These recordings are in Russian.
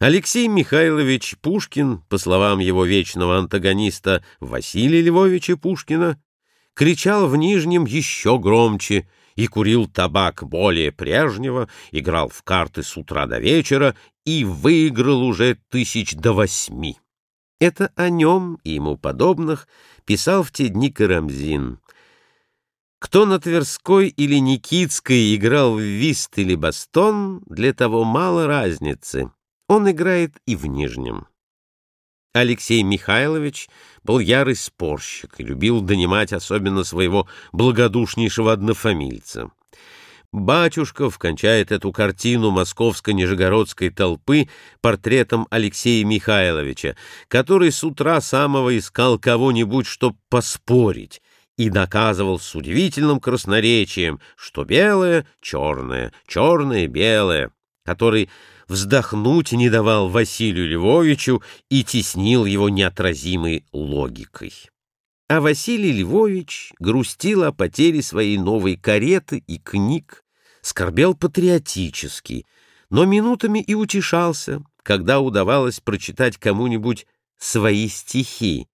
Алексей Михайлович Пушкин, по словам его вечного антагониста Василия Львовича Пушкина, кричал в Нижнем еще громче и курил табак более прежнего, играл в карты с утра до вечера и выиграл уже тысяч до восьми. Это о нем и ему подобных писал в те дни Карамзин. Кто на Тверской или Никитской играл в вист или бастон, для того мало разницы — он играет и в Нижнем. Алексей Михайлович был ярый спорщик и любил донимать особенно своего благодушнейшего однофамильца. Батюшков кончает эту картину московско-нижегородской толпы портретом Алексея Михайловича, который с утра самого искал кого-нибудь, чтоб поспорить, и доказывал с удивительным красноречием, что белое — черное, черное — белое, который вздохнуть не давал Василию Львовичу и теснил его неотразимой логикой. А Василий Львович грустил о потере своей новой кареты и книг, скорбел патриотически, но минутами и утешался, когда удавалось прочитать кому-нибудь свои стихи,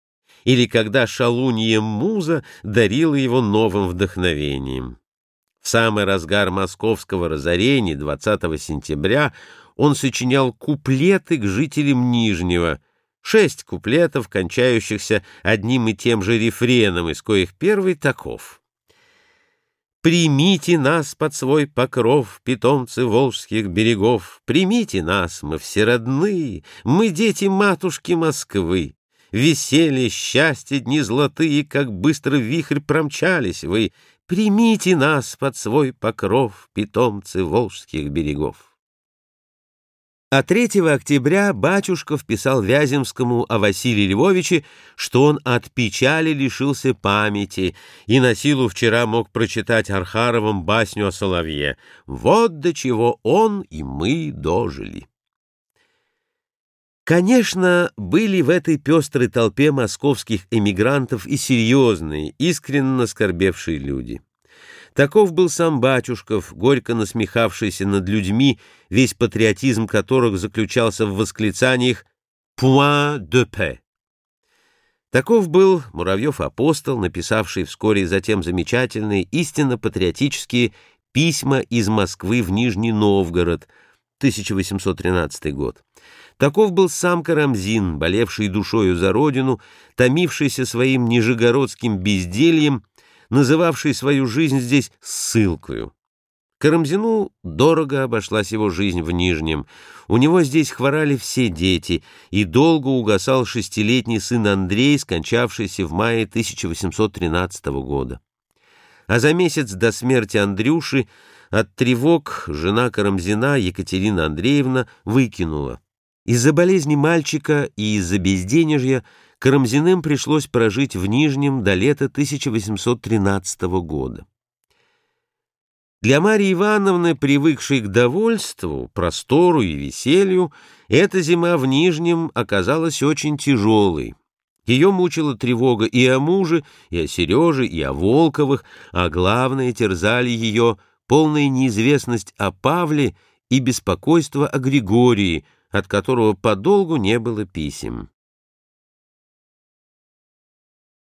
или когда шалунья муза дарила его новым вдохновением. В самый разгар московского разорения 20 сентября он сочинял куплеты к жителям Нижнего, шесть куплетов, кончающихся одним и тем же рефреном, из коих первый таков. «Примите нас под свой покров, питомцы волжских берегов, примите нас, мы все родные, мы дети матушки Москвы. Веселье, счастье, дни золотые, как быстро вихрь промчались вы. Примите нас под свой покров, питомцы волжских берегов. А 3 октября Батюшков писал Вяземскому о Василии Львовиче, что он от печали лишился памяти и на силу вчера мог прочитать Архаровым басню о Соловье. Вот до чего он и мы дожили. Конечно, были в этой пестрой толпе московских эмигрантов и серьезные, искренне скорбевшие люди. Таков был сам Батюшков, горько насмехавшийся над людьми, весь патриотизм которых заключался в восклицаниях «Point de paix». Таков был Муравьев-апостол, написавший вскоре затем замечательные, истинно патриотические письма из Москвы в Нижний Новгород, 1813 год. Таков был сам Карамзин, болевший душою за родину, томившийся своим нижегородским бездельем, называвший свою жизнь здесь ссылкою. Карамзину дорого обошлась его жизнь в Нижнем. У него здесь хворали все дети, и долго угасал шестилетний сын Андрей, скончавшийся в мае 1813 года. А за месяц до смерти Андрюши от тревог жена Карамзина Екатерина Андреевна выкинула. Из-за болезни мальчика и из-за безденежья Карамзиным пришлось прожить в Нижнем до лета 1813 года. Для Марьи Ивановны, привыкшей к довольству, простору и веселью, эта зима в Нижнем оказалась очень тяжелой. Ее мучила тревога и о муже, и о Сереже, и о Волковых, а главное, терзали ее полная неизвестность о Павле и беспокойство о Григории, от которого подолгу не было писем.